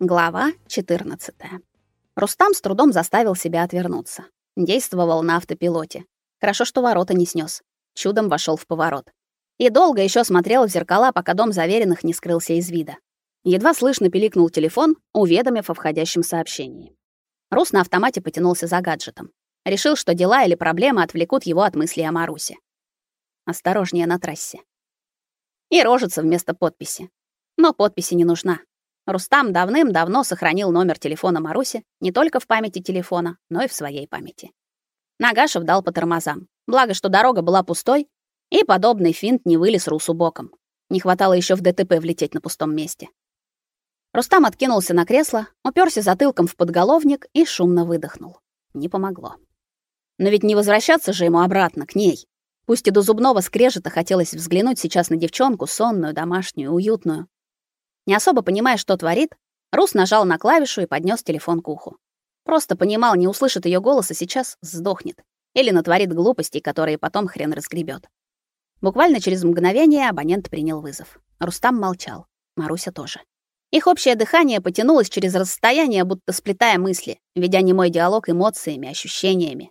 Глава 14. Рустам с трудом заставил себя отвернуться. Действовал на автопилоте. Хорошо, что ворота не снес. Чудом вошел в поворот. И долго еще смотрел в зеркала, пока дом заверенных не скрылся из вида. Едва слышно пиликнул телефон, уведомив о входящем сообщении. Рус на автомате потянулся за гаджетом. Решил, что дела или проблемы отвлекут его от мыслей о Марусе. Осторожнее на трассе. И рожица вместо подписи. Но подписи не нужна. Рустам давным-давно сохранил номер телефона Маруси не только в памяти телефона, но и в своей памяти. Нагашев дал по тормозам. Благо, что дорога была пустой, и подобный финт не вылез Русу боком. Не хватало еще в ДТП влететь на пустом месте. Рустам откинулся на кресло, уперся затылком в подголовник и шумно выдохнул. Не помогло. Но ведь не возвращаться же ему обратно к ней. Пусть и до зубного скрежета хотелось взглянуть сейчас на девчонку, сонную, домашнюю, уютную, не особо понимая, что творит, Рус нажал на клавишу и поднес телефон к уху. Просто понимал, не услышит ее голоса, сейчас сдохнет. Или натворит глупостей, которые потом хрен разгребет. Буквально через мгновение абонент принял вызов. Рустам молчал. Маруся тоже. Их общее дыхание потянулось через расстояние, будто сплетая мысли, ведя немой диалог эмоциями, ощущениями.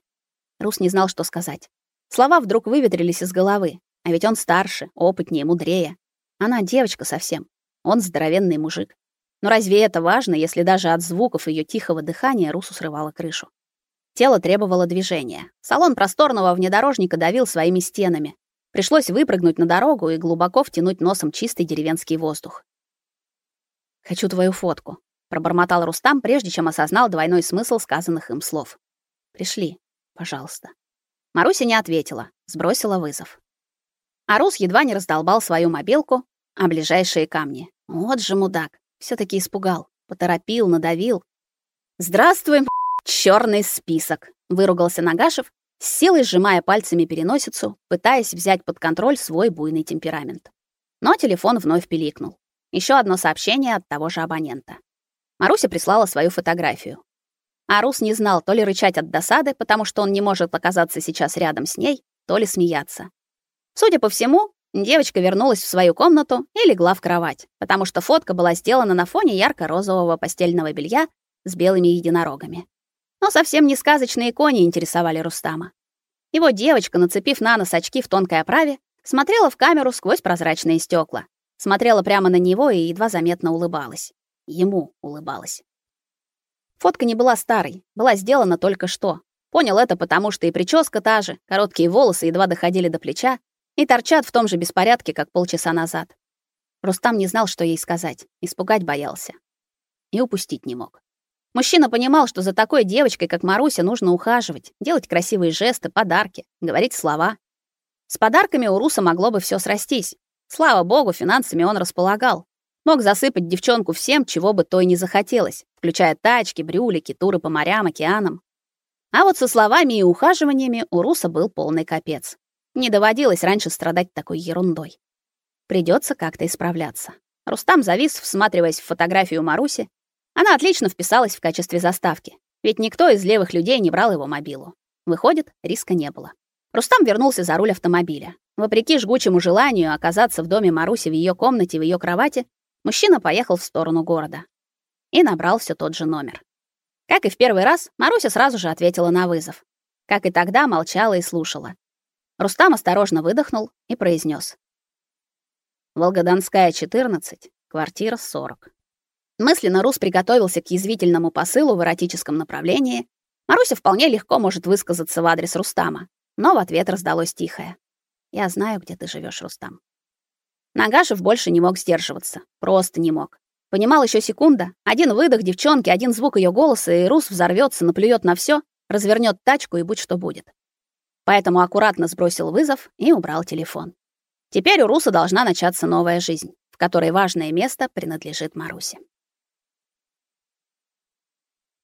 Рус не знал, что сказать. Слова вдруг выветрились из головы, а ведь он старше, опытнее, мудрее. Она девочка совсем, он здоровенный мужик. Но разве это важно, если даже от звуков ее тихого дыхания Русу срывало крышу? Тело требовало движения. Салон просторного внедорожника давил своими стенами. Пришлось выпрыгнуть на дорогу и глубоко втянуть носом чистый деревенский воздух. «Хочу твою фотку», — пробормотал Рустам, прежде чем осознал двойной смысл сказанных им слов. «Пришли, пожалуйста». Маруся не ответила, сбросила вызов. А Рус едва не раздолбал свою мобилку, а ближайшие камни. Вот же мудак. все таки испугал, поторопил, надавил. Здравствуй, черный список, выругался Нагашев, с силой сжимая пальцами переносицу, пытаясь взять под контроль свой буйный темперамент. Но телефон вновь пиликнул. Еще одно сообщение от того же абонента. Маруся прислала свою фотографию. Арус не знал, то ли рычать от досады, потому что он не может оказаться сейчас рядом с ней, то ли смеяться. Судя по всему, Девочка вернулась в свою комнату и легла в кровать, потому что фотка была сделана на фоне ярко-розового постельного белья с белыми единорогами. Но совсем не сказочные кони интересовали Рустама. Его девочка, нацепив на нос очки в тонкой оправе, смотрела в камеру сквозь прозрачные стекла, смотрела прямо на него и едва заметно улыбалась. Ему улыбалась. Фотка не была старой, была сделана только что. Понял это потому, что и прическа та же, короткие волосы едва доходили до плеча, и торчат в том же беспорядке, как полчаса назад. Рустам не знал, что ей сказать, испугать боялся. И упустить не мог. Мужчина понимал, что за такой девочкой, как Маруся, нужно ухаживать, делать красивые жесты, подарки, говорить слова. С подарками у Руса могло бы все срастись. Слава богу, финансами он располагал. Мог засыпать девчонку всем, чего бы той не захотелось, включая тачки, брюлики, туры по морям, океанам. А вот со словами и ухаживаниями у Руса был полный капец. Не доводилось раньше страдать такой ерундой. Придется как-то исправляться. Рустам завис, всматриваясь в фотографию Маруси. Она отлично вписалась в качестве заставки, ведь никто из левых людей не брал его мобилу. Выходит, риска не было. Рустам вернулся за руль автомобиля. Вопреки жгучему желанию оказаться в доме Маруси в ее комнате, в ее кровати, мужчина поехал в сторону города и набрал все тот же номер. Как и в первый раз, Маруся сразу же ответила на вызов. Как и тогда, молчала и слушала. Рустам осторожно выдохнул и произнес: Волгодонская, 14, квартира 40. Мысленно Рус приготовился к язвительному посылу в эротическом направлении. Маруся вполне легко может высказаться в адрес Рустама, но в ответ раздалось тихое: "Я знаю, где ты живешь, Рустам". Нагашев больше не мог сдерживаться, просто не мог. Понимал еще секунда, один выдох девчонки, один звук ее голоса, и Рус взорвется, наплюет на все, развернет тачку и будь что будет поэтому аккуратно сбросил вызов и убрал телефон. Теперь у Руса должна начаться новая жизнь, в которой важное место принадлежит Марусе.